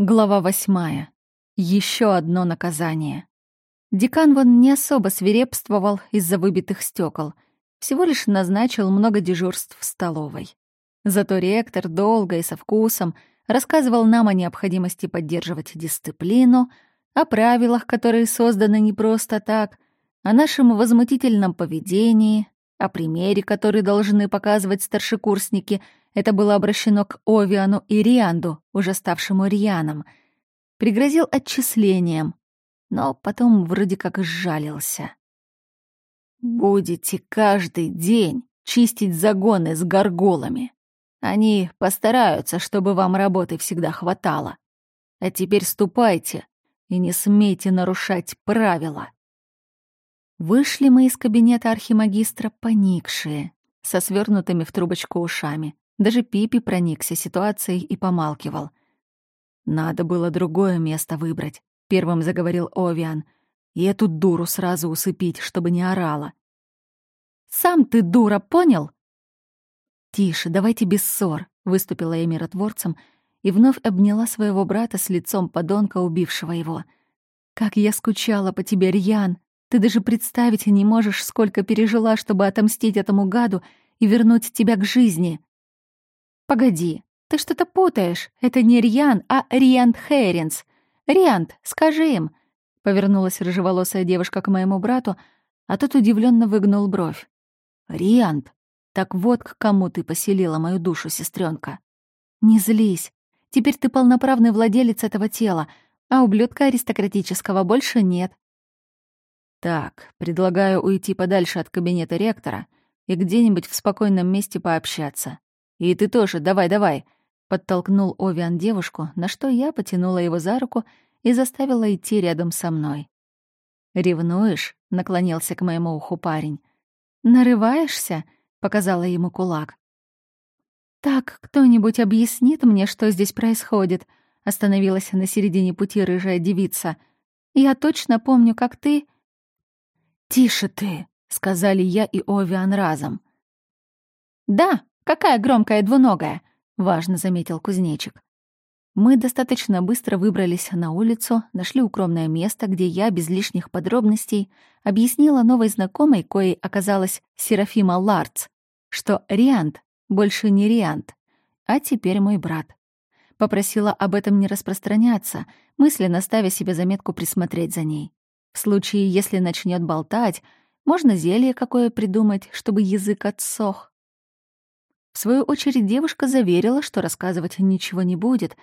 Глава восьмая. Еще одно наказание. Декан вон не особо свирепствовал из-за выбитых стекол, всего лишь назначил много дежурств в столовой. Зато ректор долго и со вкусом рассказывал нам о необходимости поддерживать дисциплину, о правилах, которые созданы не просто так, о нашем возмутительном поведении, о примере, который должны показывать старшекурсники — это было обращено к Овиану и Рианду, уже ставшему Рианом. Пригрозил отчислением, но потом вроде как сжалился. «Будете каждый день чистить загоны с горголами. Они постараются, чтобы вам работы всегда хватало. А теперь ступайте и не смейте нарушать правила». Вышли мы из кабинета архимагистра поникшие, со свернутыми в трубочку ушами. Даже Пипи проникся ситуацией и помалкивал. «Надо было другое место выбрать», — первым заговорил Овиан. «И эту дуру сразу усыпить, чтобы не орала». «Сам ты дура, понял?» «Тише, давайте без ссор», — выступила я миротворцем и вновь обняла своего брата с лицом подонка, убившего его. «Как я скучала по тебе, Рьян! Ты даже представить не можешь, сколько пережила, чтобы отомстить этому гаду и вернуть тебя к жизни!» «Погоди, ты что-то путаешь. Это не Риан, а Риант Хейренс. Риант, скажи им!» Повернулась рыжеволосая девушка к моему брату, а тот удивленно выгнул бровь. «Риант, так вот к кому ты поселила мою душу, сестренка. «Не злись. Теперь ты полноправный владелец этого тела, а ублюдка аристократического больше нет». «Так, предлагаю уйти подальше от кабинета ректора и где-нибудь в спокойном месте пообщаться. «И ты тоже, давай-давай!» — подтолкнул Овиан девушку, на что я потянула его за руку и заставила идти рядом со мной. «Ревнуешь?» — наклонился к моему уху парень. «Нарываешься?» — показала ему кулак. «Так, кто-нибудь объяснит мне, что здесь происходит?» — остановилась на середине пути рыжая девица. «Я точно помню, как ты...» «Тише ты!» — сказали я и Овиан разом. «Да!» Какая громкая двуногая!» — важно заметил кузнечик. Мы достаточно быстро выбрались на улицу, нашли укромное место, где я без лишних подробностей объяснила новой знакомой, коей оказалась Серафима Ларц, что Риант больше не Риант, а теперь мой брат. Попросила об этом не распространяться, мысленно ставя себе заметку присмотреть за ней. В случае, если начнет болтать, можно зелье какое придумать, чтобы язык отсох. В свою очередь девушка заверила, что рассказывать ничего не будет.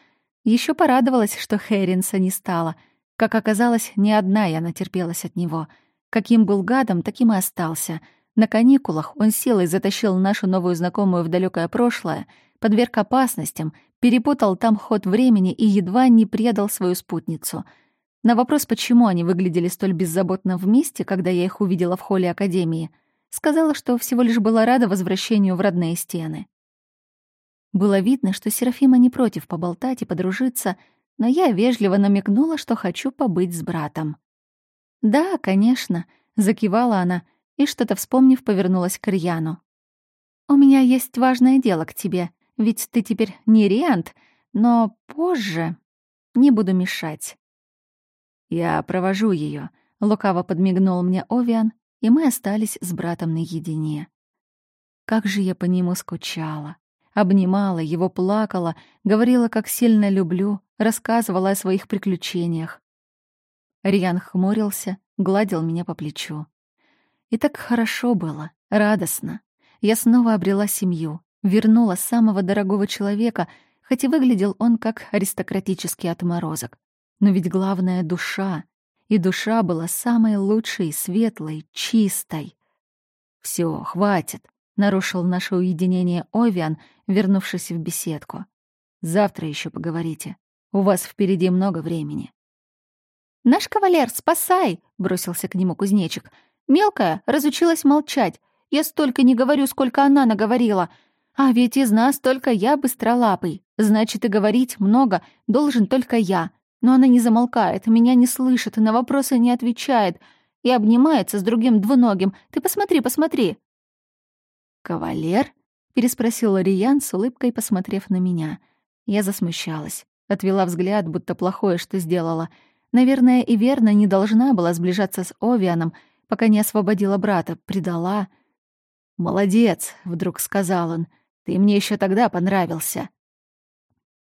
Еще порадовалась, что Хэринса не стало. Как оказалось, не одна я натерпелась от него. Каким был гадом, таким и остался. На каникулах он силой затащил нашу новую знакомую в далекое прошлое, подверг опасностям, перепутал там ход времени и едва не предал свою спутницу. На вопрос, почему они выглядели столь беззаботно вместе, когда я их увидела в холле Академии — Сказала, что всего лишь была рада возвращению в родные стены. Было видно, что Серафима не против поболтать и подружиться, но я вежливо намекнула, что хочу побыть с братом. «Да, конечно», — закивала она и, что-то вспомнив, повернулась к Рьяну. «У меня есть важное дело к тебе, ведь ты теперь не Риант, но позже не буду мешать». «Я провожу ее, лукаво подмигнул мне Овиан и мы остались с братом наедине. Как же я по нему скучала. Обнимала его, плакала, говорила, как сильно люблю, рассказывала о своих приключениях. Риан хмурился, гладил меня по плечу. И так хорошо было, радостно. Я снова обрела семью, вернула самого дорогого человека, хоть и выглядел он как аристократический отморозок. Но ведь главное — душа, и душа была самой лучшей, светлой, чистой. Все, хватит», — нарушил наше уединение Овиан, вернувшись в беседку. «Завтра еще поговорите. У вас впереди много времени». «Наш кавалер, спасай!» — бросился к нему кузнечик. «Мелкая разучилась молчать. Я столько не говорю, сколько она наговорила. А ведь из нас только я быстролапый. Значит, и говорить много должен только я. Но она не замолкает, меня не слышит, на вопросы не отвечает и обнимается с другим двуногим. Ты посмотри, посмотри. «Кавалер?» — переспросил Риан с улыбкой, посмотрев на меня. Я засмущалась. Отвела взгляд, будто плохое, что сделала. Наверное, и верно не должна была сближаться с Овианом, пока не освободила брата, предала. «Молодец», — вдруг сказал он, — «ты мне еще тогда понравился».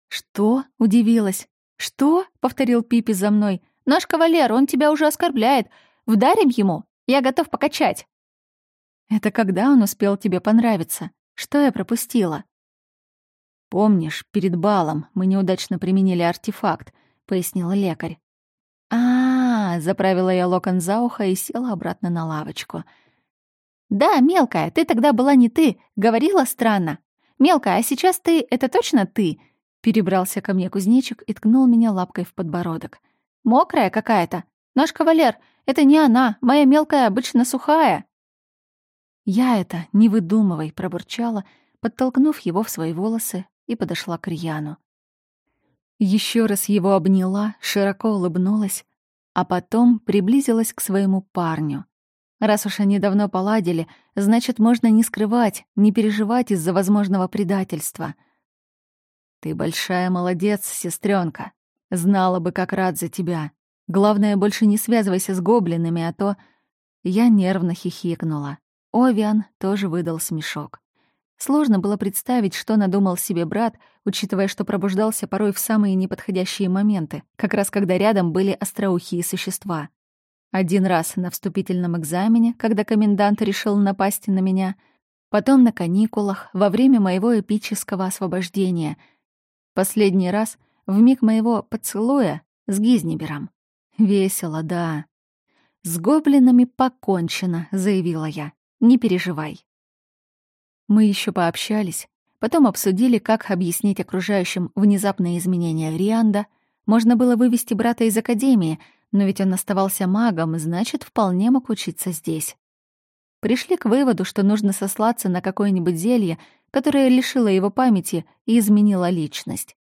«Что?» — удивилась. «Что?» — повторил Пипи за мной. «Наш кавалер, он тебя уже оскорбляет. Вдарим ему? Я готов покачать». «Это когда он успел тебе понравиться? Что я пропустила?» «Помнишь, перед балом мы неудачно применили артефакт», — пояснил лекарь. а, -а, -а заправила я локон за ухо и села обратно на лавочку. «Да, мелкая, ты тогда была не ты, говорила странно. Мелкая, а сейчас ты — это точно ты?» Перебрался ко мне кузнечик и ткнул меня лапкой в подбородок. «Мокрая какая-то. Наш кавалер, это не она, моя мелкая обычно сухая». «Я это, не выдумывай», — пробурчала, подтолкнув его в свои волосы и подошла к Рьяну. Еще раз его обняла, широко улыбнулась, а потом приблизилась к своему парню. Раз уж они давно поладили, значит, можно не скрывать, не переживать из-за возможного предательства. «Ты большая молодец, сестренка. Знала бы, как рад за тебя. Главное, больше не связывайся с гоблинами, а то...» Я нервно хихикнула. Овиан тоже выдал смешок. Сложно было представить, что надумал себе брат, учитывая, что пробуждался порой в самые неподходящие моменты, как раз когда рядом были остроухие существа. Один раз на вступительном экзамене, когда комендант решил напасть на меня, потом на каникулах, во время моего эпического освобождения. Последний раз в миг моего поцелуя с Гизнибером. Весело, да. «С гоблинами покончено», — заявила я. «Не переживай». Мы еще пообщались, потом обсудили, как объяснить окружающим внезапные изменения Рианда. Можно было вывести брата из академии, но ведь он оставался магом, значит, вполне мог учиться здесь. Пришли к выводу, что нужно сослаться на какое-нибудь зелье, которое лишило его памяти и изменило личность.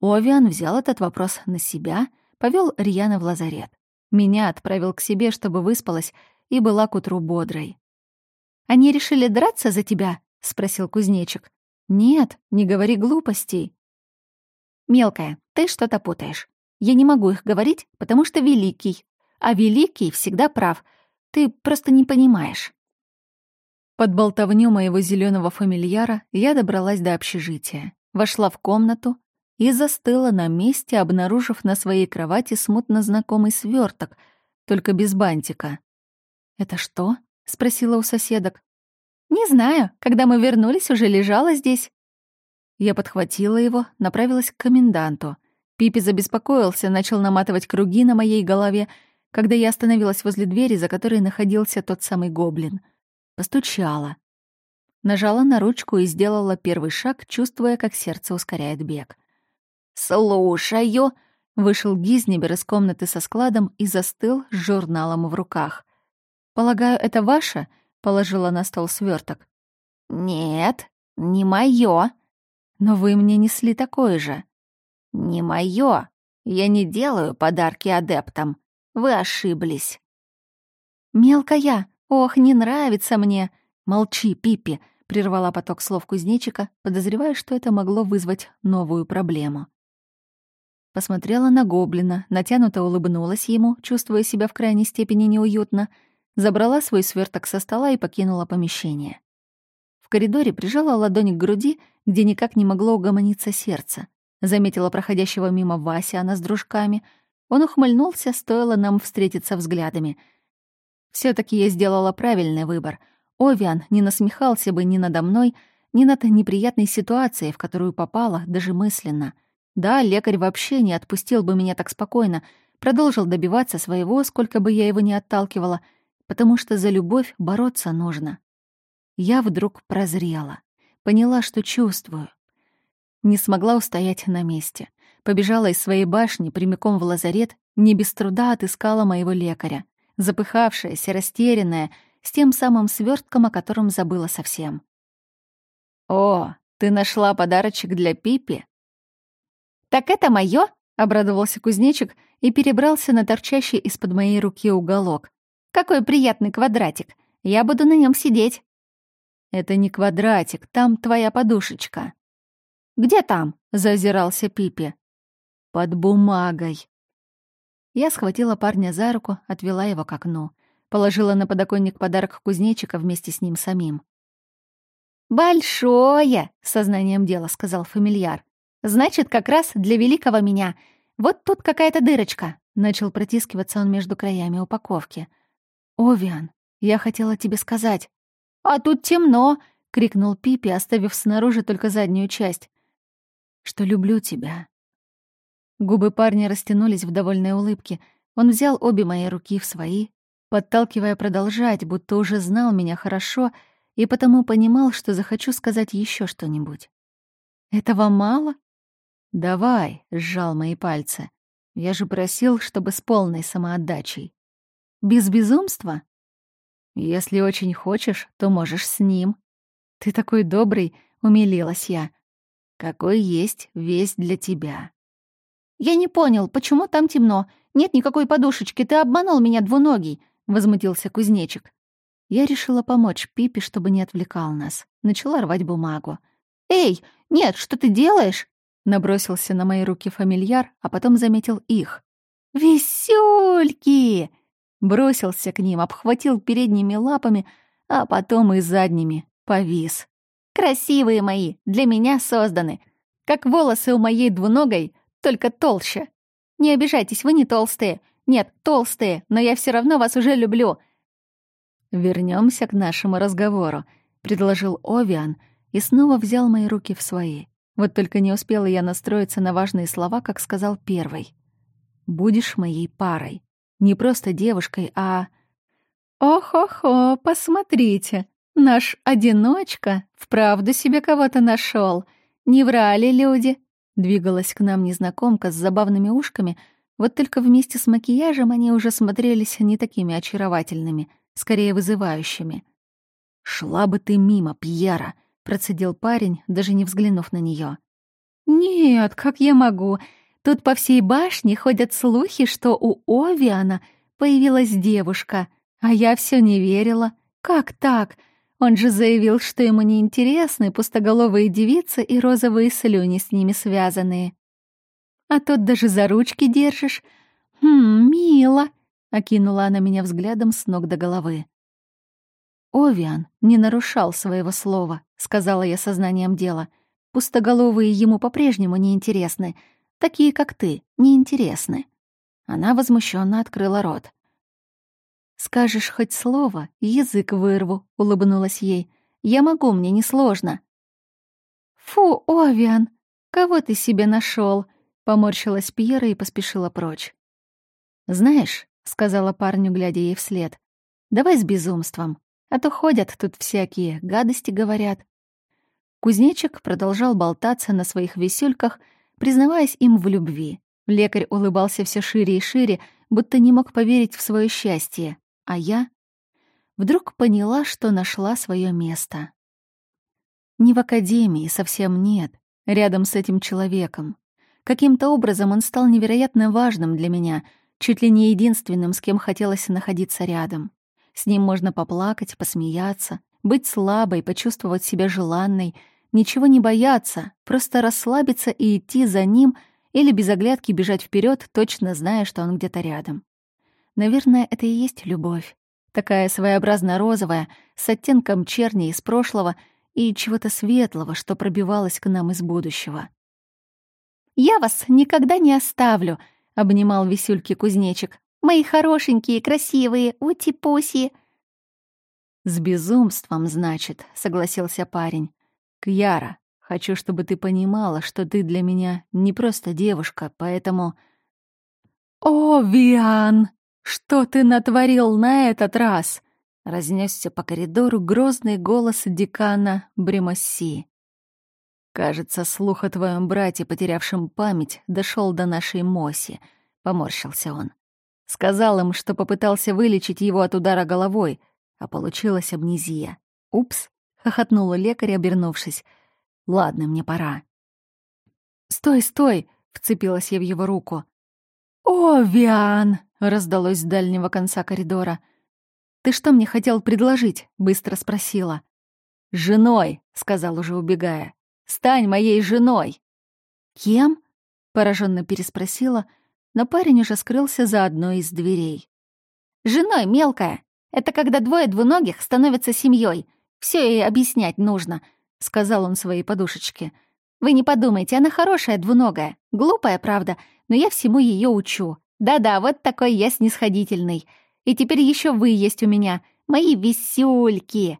Овиан взял этот вопрос на себя, повел Рьяна в лазарет. Меня отправил к себе, чтобы выспалась и была к утру бодрой. «Они решили драться за тебя?» — спросил кузнечик. «Нет, не говори глупостей». «Мелкая, ты что-то путаешь. Я не могу их говорить, потому что великий. А великий всегда прав. Ты просто не понимаешь». Под болтовню моего зеленого фамильяра я добралась до общежития, вошла в комнату и застыла на месте, обнаружив на своей кровати смутно знакомый сверток, только без бантика. «Это что?» — спросила у соседок. «Не знаю. Когда мы вернулись, уже лежала здесь». Я подхватила его, направилась к коменданту. Пипи забеспокоился, начал наматывать круги на моей голове, когда я остановилась возле двери, за которой находился тот самый гоблин. Постучала. Нажала на ручку и сделала первый шаг, чувствуя, как сердце ускоряет бег. «Слушаю!» — вышел Гизнибер из комнаты со складом и застыл с журналом в руках. «Полагаю, это ваше?» Положила на стол сверток. «Нет, не моё. Но вы мне несли такое же». «Не моё. Я не делаю подарки адептам. Вы ошиблись». «Мелкая! Ох, не нравится мне!» «Молчи, Пипи!» — прервала поток слов кузнечика, подозревая, что это могло вызвать новую проблему. Посмотрела на гоблина, натянуто улыбнулась ему, чувствуя себя в крайней степени неуютно — забрала свой сверток со стола и покинула помещение. В коридоре прижала ладонь к груди, где никак не могло угомониться сердце. Заметила проходящего мимо Вася, она с дружками. Он ухмыльнулся, стоило нам встретиться взглядами. Все таки я сделала правильный выбор. Овиан не насмехался бы ни надо мной, ни над неприятной ситуацией, в которую попала, даже мысленно. Да, лекарь вообще не отпустил бы меня так спокойно, продолжил добиваться своего, сколько бы я его ни отталкивала — потому что за любовь бороться нужно. Я вдруг прозрела, поняла, что чувствую. Не смогла устоять на месте. Побежала из своей башни прямиком в лазарет, не без труда отыскала моего лекаря, запыхавшаяся, растерянная, с тем самым свертком, о котором забыла совсем. «О, ты нашла подарочек для Пипи?» «Так это моё?» — обрадовался кузнечик и перебрался на торчащий из-под моей руки уголок. Какой приятный квадратик. Я буду на нем сидеть. Это не квадратик, там твоя подушечка. Где там? Зазирался Пипи. под бумагой. Я схватила парня за руку, отвела его к окну. Положила на подоконник подарок кузнечика вместе с ним самим. «Большое!» — сознанием дела сказал фамильяр. «Значит, как раз для великого меня. Вот тут какая-то дырочка». Начал протискиваться он между краями упаковки. «Овиан, я хотела тебе сказать». «А тут темно!» — крикнул Пипи, оставив снаружи только заднюю часть. «Что люблю тебя». Губы парня растянулись в довольной улыбке. Он взял обе мои руки в свои, подталкивая продолжать, будто уже знал меня хорошо и потому понимал, что захочу сказать еще что-нибудь. «Этого мало?» «Давай», — сжал мои пальцы. Я же просил, чтобы с полной самоотдачей. Без безумства? Если очень хочешь, то можешь с ним. Ты такой добрый, умилилась я. Какой есть весь для тебя. Я не понял, почему там темно? Нет никакой подушечки, ты обманул меня двуногий, возмутился кузнечик. Я решила помочь Пипе, чтобы не отвлекал нас. Начала рвать бумагу. «Эй, нет, что ты делаешь?» Набросился на мои руки фамильяр, а потом заметил их. «Весёльки!» Бросился к ним, обхватил передними лапами, а потом и задними. Повис. «Красивые мои, для меня созданы. Как волосы у моей двуногой, только толще. Не обижайтесь, вы не толстые. Нет, толстые, но я все равно вас уже люблю». Вернемся к нашему разговору», — предложил Овиан и снова взял мои руки в свои. Вот только не успела я настроиться на важные слова, как сказал первый. «Будешь моей парой. Не просто девушкой, а...» «Ох-охо, посмотрите, наш одиночка вправду себе кого-то нашел. Не врали люди?» Двигалась к нам незнакомка с забавными ушками, вот только вместе с макияжем они уже смотрелись не такими очаровательными, скорее вызывающими. «Шла бы ты мимо, Пьера!» процедил парень, даже не взглянув на нее. «Нет, как я могу? Тут по всей башне ходят слухи, что у Овиана появилась девушка, а я все не верила. Как так? Он же заявил, что ему не интересны пустоголовые девицы и розовые слюни с ними связанные. А тут даже за ручки держишь. Хм, мило!» — окинула она меня взглядом с ног до головы. Овиан не нарушал своего слова, сказала я сознанием дела. Пустоголовые ему по-прежнему неинтересны, такие, как ты, неинтересны. Она возмущенно открыла рот. «Скажешь хоть слово, язык вырву», — улыбнулась ей. «Я могу, мне несложно». «Фу, Овиан, кого ты себе нашел? поморщилась Пьера и поспешила прочь. «Знаешь», — сказала парню, глядя ей вслед, — «давай с безумством. А то ходят тут всякие, гадости говорят. Кузнечик продолжал болтаться на своих весюльках, признаваясь им в любви. Лекарь улыбался все шире и шире, будто не мог поверить в свое счастье. А я вдруг поняла, что нашла свое место. Не в академии, совсем нет, рядом с этим человеком. Каким-то образом он стал невероятно важным для меня, чуть ли не единственным, с кем хотелось находиться рядом. С ним можно поплакать, посмеяться, быть слабой, почувствовать себя желанной, ничего не бояться, просто расслабиться и идти за ним или без оглядки бежать вперед, точно зная, что он где-то рядом. Наверное, это и есть любовь. Такая своеобразно розовая, с оттенком черни из прошлого и чего-то светлого, что пробивалось к нам из будущего. «Я вас никогда не оставлю», — обнимал висюльки кузнечик. Мои хорошенькие, красивые, ути-пуси!» «С безумством, значит», — согласился парень. «Кьяра, хочу, чтобы ты понимала, что ты для меня не просто девушка, поэтому...» «О, Виан, что ты натворил на этот раз?» — разнесся по коридору грозный голос декана Бремосси. «Кажется, слух о твоем брате, потерявшем память, дошел до нашей Моси», — поморщился он. Сказал им, что попытался вылечить его от удара головой, а получилась амнезия. «Упс!» — хохотнула лекарь, обернувшись. «Ладно, мне пора». «Стой, стой!» — вцепилась я в его руку. «О, Виан!» — раздалось с дальнего конца коридора. «Ты что мне хотел предложить?» — быстро спросила. «Женой!» — сказал уже убегая. «Стань моей женой!» «Кем?» Пораженно переспросила, но парень уже скрылся за одной из дверей. «Женой мелкая. Это когда двое двуногих становятся семьей. Все ей объяснять нужно», — сказал он своей подушечке. «Вы не подумайте, она хорошая двуногая. Глупая, правда, но я всему ее учу. Да-да, вот такой я снисходительный. И теперь еще вы есть у меня, мои висюльки!»